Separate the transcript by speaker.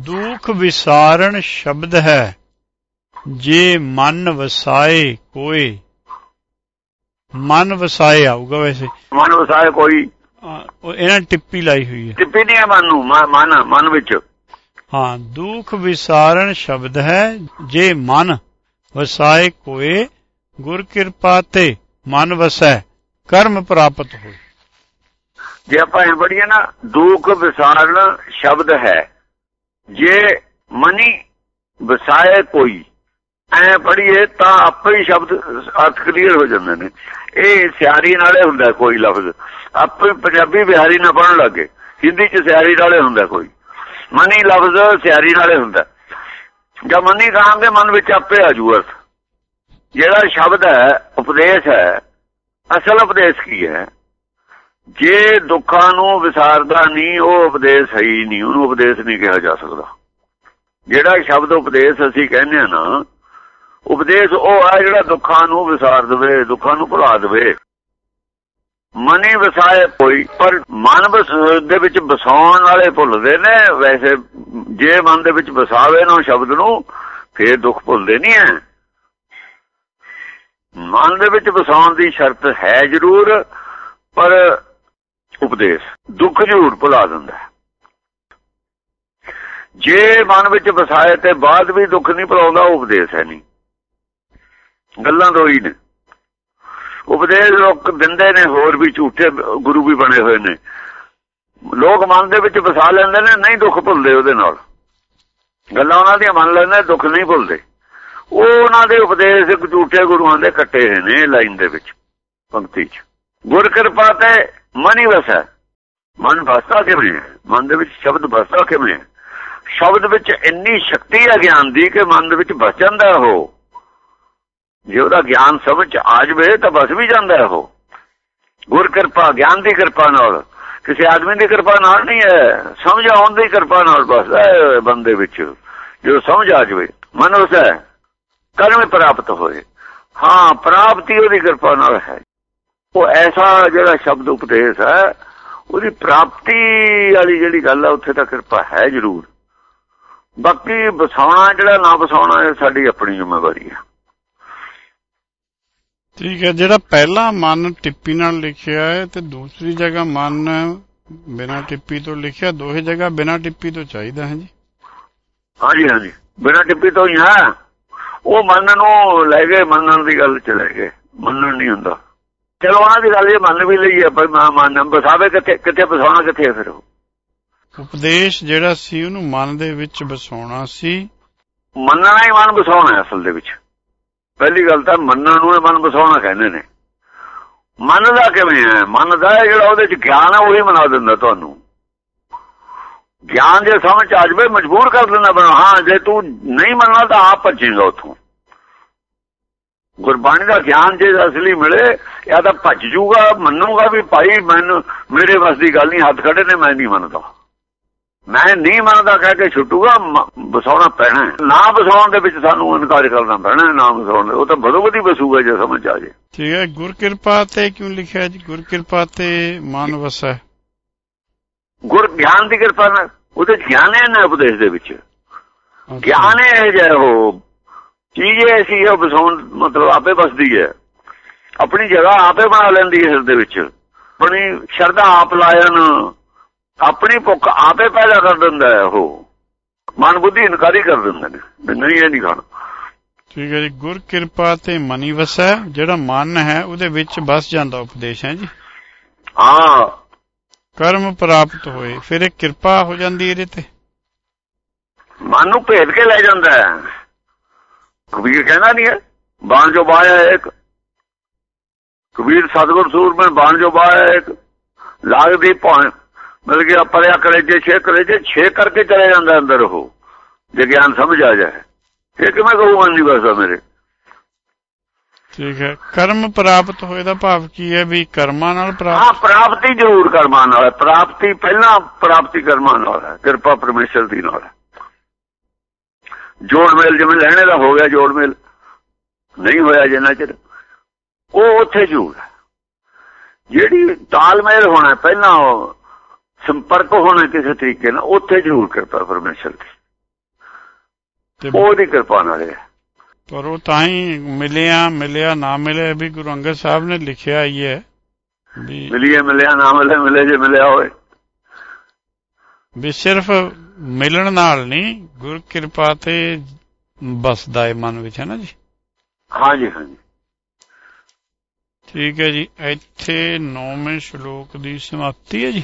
Speaker 1: ਦੁਖ ਵਿਸਾਰਣ ਸ਼ਬਦ ਹੈ ਜੇ ਮਨ ਵਸਾਏ ਕੋਏ ਮਨ ਵਸਾਏ ਆਊਗਾ ਵੈਸੇ।
Speaker 2: ਮਨ ਵਸਾਏ ਕੋਈ।
Speaker 1: ਉਹ ਇਹਨਾਂ ਟਿੱਪੀ ਲਾਈ ਹੋਈ ਹੈ।
Speaker 2: ਟਿੱਪੀ ਨਹੀਂ ਹੈ ਮਨ ਨੂੰ ਮਨ ਮਨ ਵਿੱਚ।
Speaker 1: ਹਾਂ ਦੁਖ ਵਿਸਾਰਣ ਸ਼ਬਦ ਹੈ ਜੇ ਮਨ ਵਸਾਏ ਕੋਏ ਗੁਰ ਕਿਰਪਾ ਤੇ ਮਨ ਵਸੈ ਕਰਮ ਪ੍ਰਾਪਤ ਹੋਏ।
Speaker 2: ਜੇ ਆਪਾਂ ਇਹ ਪੜੀਏ ਨਾ ਦੁੱਖ ਵਿਸਾਰਨ ਸ਼ਬਦ ਹੈ। ਜੇ ਮਨੀ ਵਸਾਏ ਕੋਈ, ਐ ਪੜੀਏ ਤਾਂ ਆਪੇ ਹੀ ਸ਼ਬਦ ਅਰਥ ਕਲੀਅਰ ਹੋ ਜਾਂਦੇ ਨੇ। ਇਹ ਸਿਆਰੀ ਨਾਲੇ ਹੁੰਦਾ ਕੋਈ ਲਫ਼ਜ਼। ਆਪੇ ਪੰਜਾਬੀ ਬਿਹਾਰੀ ਨਾ ਪੜਨ ਲੱਗੇ, ਹਿੰਦੀ ਚ ਸਿਆਰੀ ਨਾਲੇ ਹੁੰਦਾ ਕੋਈ। ਮਨੀ ਲਫ਼ਜ਼ ਸਿਆਰੀ ਨਾਲੇ ਹੁੰਦਾ। ਜਦ ਮਨੀ ਕਹਾਂਗੇ ਮਨ ਵਿੱਚ ਆਪੇ ਆ ਜੂ ਅਰਥ। ਜਿਹੜਾ ਸ਼ਬਦ ਹੈ, ਉਪਦੇਸ਼ ਹੈ, ਅਸਲ ਉਪਦੇਸ਼ ਕੀ ਹੈ? ਜੇ ਦੁੱਖਾਂ ਨੂੰ ਵਿਸਾਰਦਾ ਨਹੀਂ, ਉਹ ਉਪਦੇਸ਼ ਸਹੀ ਨਹੀਂ। ਉਹਨੂੰ ਉਪਦੇਸ਼ ਨਹੀਂ ਕਿਹਾ ਜਾ ਸਕਦਾ। ਜਿਹੜਾ ਸ਼ਬਦ ਉਪਦੇਸ਼ ਅਸੀਂ ਕਹਿੰਦੇ ਆ ਨਾ, ਉਪਦੇਸ਼ ਉਹ ਆ ਜਿਹੜਾ ਦੁੱਖਾਂ ਨੂੰ ਵਿਸਾਰ ਦੇਵੇ, ਦੁੱਖਾਂ ਨੂੰ ਭੁਲਾ ਦੇਵੇ। ਮਨੀ ਵਸਾਏ ਕੋਈ, ਪਰ ਮਨ ਵਸ- ਦੇ ਵਿੱਚ ਵਸਾਉਣ ਵਾਲੇ ਭੁੱਲਦੇ ਨੇ। ਵੈਸੇ ਜੇ ਮਨ ਦੇ ਵਿੱਚ ਵਸਾਵੇ ਨਾ ਸ਼ਬਦ ਨੂੰ, ਫੇਰ ਦੁੱਖ ਭੁੱਲਦੇ ਨਹੀਂ ਐ ਮਨ ਦੇ ਵਿੱਚ ਵਸਾਉਣ ਦੀ ਸ਼ਰਤ ਹੈ ਜ਼ਰੂਰ, ਪਰ ਉਪਦੇਸ਼, ਦੁੱਖ ਜ਼ਰੂਰ ਭੁਲਾ ਦਿੰਦਾ ਜੇ ਮਨ ਵਿੱਚ ਵਸਾਏ ਤੇ ਬਾਅਦ ਵੀ ਦੁੱਖ ਨਹੀਂ ਭੁਲਾਉਂਦਾ ਉਹ ਉਪਦੇਸ਼ ਹੈ ਨਹੀਂ। ਗੱਲਾਂ ਦੋ ਹੀ ਨੇ। ਉਪਦੇਸ਼ ਲੋਕ ਦਿੰਦੇ ਨੇ, ਹੋਰ ਵੀ ਝੂਠੇ ਗੁਰੂ ਵੀ ਬਣੇ ਹੋਏ ਨੇ। ਲੋਕ ਮਨ ਦੇ ਵਿੱਚ ਵਸਾ ਲੈਂਦੇ ਨੇ, ਨਹੀਂ ਦੁੱਖ ਭੁੱਲਦੇ ਉਹਦੇ ਨਾਲ। ਗੱਲਾਂ ਉਹਨਾਂ ਦੀਆਂ ਮੰਨ ਲੈਂਦੇ ਦੁੱਖ ਨਹੀਂ ਭੁੱਲਦੇ। ਉਹ ਉਹਨਾਂ ਦੇ ਉਪਦੇਸ਼ ਝੂਠੇ ਗੁਰੂਆਂ ਦੇ ਕੱਟੇ ਹੋਏ ਨੇ, ਲਾਈਨ ਦੇ ਵਿੱਚ, ਪੰਕਤੀ 'ਚ। ਗੁਰ ਕਿਰਪਾ ਤੇ ਮਨ ਹੀ ਵਸਾ। ਮਨ ਵਸਦਾ ਕਿਵੇਂ? ਮਨ ਦੇ ਵਿੱਚ ਸ਼ਬਦ ਵਸਦਾ ਕਿਵੇਂ? ਸ਼ਬਦ ਵਿੱਚ ਇੰਨੀ ਸ਼ਕਤੀ ਹੈ ਗਿਆਨ ਦੀ ਕਿ ਮਨ ਦੇ ਵਿੱਚ ਵਸ ਜਾਂਦਾ ਉਹ। ਜੇ ਉਹਦਾ ਗਿਆਨ ਸਮਝ 'ਚ ਆ ਜਵੇ ਤਾਂ ਵਸ ਵੀ ਜਾਂਦਾ ਉਹ। ਗੁਰ ਕਿਰਪਾ, ਗਿਆਨ ਦੀ ਕਿਰਪਾ ਨਾਲ। ਕਿਸੇ ਆਦਮੀ ਦੀ ਕਿਰਪਾ ਨਾਲ ਨਹੀਂ ਹੈ। ਸਮਝ ਆਉਣ ਦੀ ਕਿਰਪਾ ਨਾਲ ਵਸਦਾ ਹੈ ਬੰਦੇ ਵਿੱਚ। ਜੋ ਸਮਝ ਆ ਜਵੇ, ਮਨ ਉਸ ਕਰਮ ਪ੍ਰਾਪਤ ਹੋਏ। ਹਾਂ, ਪ੍ਰਾਪਤੀ ਉਹਦੀ ਕਿਰਪਾ ਨਾਲ ਹੈ। ਉਹ ਐਸਾ ਜਿਹੜਾ ਸ਼ਬਦ ਉਪਦੇਸ਼ ਹੈ ਉਹਦੀ ਪ੍ਰਾਪਤੀ ਵਾਲੀ ਜਿਹੜੀ ਗੱਲ ਹੈ ਉੱਥੇ ਤਾਂ ਕਿਰਪਾ ਹੈ ਜ਼ਰੂਰ। ਬਾਕੀ ਵਸਾਉਣਾ ਜਿਹੜਾ ਨਾ ਵਸਾਉਣਾ ਇਹ ਸਾਡੀ ਆਪਣੀ ਜ਼ਿੰਮੇਵਾਰੀ ਹੈ
Speaker 1: ਠੀਕ ਹੈ ਜਿਹੜਾ ਪਹਿਲਾ ਮਨ ਟਿੱਪੀ ਨਾਲ ਲਿਖਿਆ ਹੈ ਤੇ ਦੂਸਰੀ ਜਗ੍ਹਾ ਮਨ ਬਿਨਾਂ ਟਿੱਪੀ ਤੋਂ ਲਿਖਿਆ ਦੋਹੇ ਜਗ੍ਹਾ ਬਿਨਾਂ ਟਿੱਪੀ ਤੋਂ ਚਾਹੀਦਾ ਹੈ ਜੀ।
Speaker 2: ਹਾਂਜੀ ਹਾਂਜੀ। ਬਿਨਾਂ ਟਿੱਪੀ ਤੋਂ ਹੀ ਹੈ। ਉਹ ਮੰਨਣ ਨੂੰ ਲੈ ਗਏ ਮੰਨਣ ਦੀ ਗੱਲ ਚ ਲੈ ਗਏ। ਮੰਨਣ ਨਹੀਂ ਹੁੰਦਾ। ਚਲੋ ਉਹਨਾਂ ਦੀ ਗੱਲ ਇਹ ਮੰਨ ਵੀ ਲਈਏ ਪਰ ਮੈਂ ਮੰਨ ਬਸਾਵੇ ਕਿੱਥੇ ਕਿੱਥੇ ਬਸਾਉਣਾ ਕਿੱਥੇ ਫਿਰ
Speaker 1: ਉਪਦੇਸ਼ ਜਿਹੜਾ ਸੀ ਉਹਨੂੰ ਮਨ ਦੇ ਵਿੱਚ ਵਸਾਉਣਾ ਸੀ।
Speaker 2: ਮੰਨਣਾ ਹੀ ਮਨ ਬਸਾਉਣਾ ਹੈ ਅਸਲ ਦੇ ਵਿੱਚ। ਪਹਿਲੀ ਗੱਲ ਤਾਂ ਮੰਨਣ ਨੂੰ ਇਹ ਮਨ ਬਸਾਉਣਾ ਕਹਿੰਦੇ ਨੇ। ਮੰਨਦਾ ਕਿਵੇਂ ਹੈ? ਮੰਨਦਾ ਹੈ ਜਿਹੜਾ ਉਹਦੇ ਚ ਗਿਆਨ ਹੈ ਉਹੀ ਮਨਾ ਦਿੰਦਾ ਤੁਹਾਨੂੰ। ਗਿਆਨ ਜੇ ਸਮਝ ਆ ਜਾਵੇ ਮਜਬੂਰ ਕਰ ਦਿੰਦਾ ਬਣਾ ਹਾਂ ਜੇ ਤੂੰ ਨਹੀਂ ਮੰਨਣਾ ਤਾਂ ਆਪ ਭੱਜੇਗਾ ਉਥੋਂ। ਗੁਰਬਾਣੀ ਦਾ ਗਿਆਨ ਜੇ ਅਸਲੀ ਮਿਲੇ ਜਾਂ ਤਾਂ ਭੱਜ ਜੂਗਾ ਮੰਨੂਗਾ ਵੀ ਭਾਈ ਮੈਨੂੰ ਮੇਰੇ ਵੱਸ ਦੀ ਗੱਲ ਨਹੀਂ ਹੱਥ ਖੜੇ ਨੇ ਮੈਂ ਨਹੀਂ ਮੰਨਦਾ। ਮੈਂ ਨਹੀਂ ਮੰਨਦਾ ਕਹਿ ਕੇ ਛੁੱਟੂਗਾ ਵਸਾਉਣਾ ਪੈਣਾ ਹੈ। ਨਾ ਵਸਾਉਣ ਦੇ ਵਿੱਚ ਸਾਨੂੰ ਇਨਕਾਰ ਕਰਨਾ ਪੈਣਾ ਹੈ, ਨਾ ਵਸਾਉਣ ਦੇ। ਉਹ ਤਾਂ ਬਦੋਬਦੀ ਵਸੂਗਾ ਜੇ ਸਮਝ ਆ ਜੇ।
Speaker 1: ਠੀਕ ਹੈ ਗੁਰ ਕਿਰਪਾ ਤੇ ਕਿਉਂ ਲਿਖਿਆ ਜੀ? ਗੁਰ ਕਿਰਪਾ ਤੇ ਮਨ ਵਸੈ
Speaker 2: ਗੁਰ ਗਿਆਨ ਦੀ ਕਿਰਪਾ ਨਾਲ ਉਹਦੇ ਗਿਆਨ ਹੈ ਨਾ ਉਪਦੇਸ਼ ਦੇ ਵਿੱਚ? ਗਿਆਨ ਹੈ ਜੇ ਉਹ ਚੀਜ਼ ਐਸੀ ਹੈ ਉਹ ਵਸਾਉਣ ਮਤਲਬ ਆਪੇ ਬਸਦੀ ਹੈ। ਆਪਣੀ ਜਗ੍ਹਾ ਆਪੇ ਬਣਾ ਲੈਂਦੀ ਹੈ ਇਸ ਦੇ ਵਿੱਚ। ਆਪਣੀ ਸ਼ਰਧਾ ਆਪ ਲਾਇਨ ਆਪਣੀ ਭੁੱਖ ਆਪੇ ਪੈਦਾ ਕਰ ਦਿੰਦਾ ਹੈ ਉਹ। ਮਨ ਬੁੱਧੀ ਇਨਕਾਰੀ ਕਰ ਦਿੰਦੇ ਨੇ। ਨਹੀਂ ਇਹ ਨਹੀਂ ਖਾਣਾ।
Speaker 1: ਠੀਕ ਹੈ ਜੀ। ਗੁਰ ਕਿਰਪਾ ਤੇ ਮਨੀ ਵਸੈ ਜਿਹੜਾ ਮਨ ਹੈ ਉਹਦੇ ਵਿੱਚ ਬਸ ਜਾਂਦਾ ਉਪਦੇਸ਼ ਹੈ ਜੀ।
Speaker 2: ਹਾਂ।
Speaker 1: ਕਰਮ ਪ੍ਰਾਪਤ ਹੋਏ ਫਿਰ ਇਹ ਕਿਰਪਾ ਹੋ ਜਾਂਦੀ ਇਹਦੇ ਤੇ।
Speaker 2: ਮਨ ਨੂੰ ਭੇਦ ਕੇ ਲੈ ਜਾਂਦਾ ਹੈ। ਕਬੀਰ ਕਹਿੰਦਾ ਨਹੀਂ ਹੈ ਬਾਣ ਜੋ ਬਾਇਆ ਇੱਕ। ਕਬੀਰ ਸਤਗੁਰ ਸੂਰਮੇ ਬਾਣ ਜੋ ਬਾਇਆ ਇੱਕ। ਲਾਗਦੀ ਭਾਂ ਮਿਲ ਗਿਆ ਪਰਿਆ ਕਰੇ ਜੇ ਛੇ ਕਰੇ ਜੇ ਛੇ ਕਰਕੇ ਚਲੇ ਜਾਂਦਾ ਅੰਦਰ ਉਹ। ਜੇ ਗਿਆਨ ਸਮਝ ਆ ਜਾਏ। ਇਹ ਕਿਵੇਂ ਕਹੂ ਮਨ ਨਹੀਂ ਬਸਦਾ ਮੇਰੇ?
Speaker 1: ਠੀਕ ਹੈ। ਕਰਮ ਪ੍ਰਾਪਤ ਹੋਏ ਦਾ ਭਾਵ ਕੀ ਹੈ ਵੀ ਕਰਮਾਂ ਨਾਲ
Speaker 2: ਹਾਂ
Speaker 1: ਪ੍ਰਾਪਤ
Speaker 2: ਪ੍ਰਾਪਤੀ ਜ਼ਰੂਰ ਕਰਮਾਂ ਨਾਲ ਹੈ। ਪ੍ਰਾਪਤੀ ਪਹਿਲਾਂ ਪ੍ਰਾਪਤੀ ਕਰਮਾਂ ਨਾਲ ਹੈ। ਕਿਰਪਾ ਪਰਮੇਸ਼ਰ ਦੀ ਨਾਲ ਹੈ। ਜੋੜ ਮੇਲ ਜਿਵੇਂ ਲੈਣੇ ਦਾ ਹੋ ਗਿਆ ਜੋੜ ਮੇਲ। ਨਹੀਂ ਹੋਇਆ ਜਿੰਨਾ ਚਿਰ। ਉਹ ਉੱਥੇ ਹੈ। ਜਿਹੜੀ ਤਾਲਮੇਲ ਹੋਣਾ ਪਹਿਲਾਂ ਉਹ ਸੰਪਰਕ ਹੋਣਾ ਕਿਸੇ ਤਰੀਕੇ ਨਾਲ ਉੱਥੇ ਜ਼ਰੂਰ ਕਿਰਪਾ ਪਰਮੇਸ਼ਰ ਦੀ। ਉਹਦੀ ਕਿਰਪਾ ਨਾਲ ਹੈ।
Speaker 1: ਪਰ ਉਹ ਤਾਂ ਹੀ ਮਿਲਿਆ ਮਿਲਿਆ ਨਾ ਮਿਲੇ ਵੀ ਗੁਰੂ ਅੰਗਦ ਸਾਹਿਬ ਨੇ ਲਿਖਿਆ ਹੀ ਹੈ ਵੀ
Speaker 2: ਮਿਲੀਏ ਮਿਲਿਆ ਨਾ ਮਿਲੇ ਮਿਲੇ ਜੇ ਮਿਲਿਆ ਹੋਏ
Speaker 1: ਵੀ ਸਿਰਫ ਮਿਲਣ ਨਾਲ ਨਹੀਂ ਗੁਰ ਕਿਰਪਾ ਤੇ ਬਸਦਾ ਹੈ ਮਨ ਵਿੱਚ ਹੈ ਨਾ ਜੀ?
Speaker 2: ਹਾਂਜੀ ਹਾਂਜੀ।
Speaker 1: ਠੀਕ ਹੈ ਜੀ ਇੱਥੇ 9ਵੇਂ ਸ਼ਲੋਕ ਦੀ ਸਮਾਪਤੀ ਹੈ ਜੀ।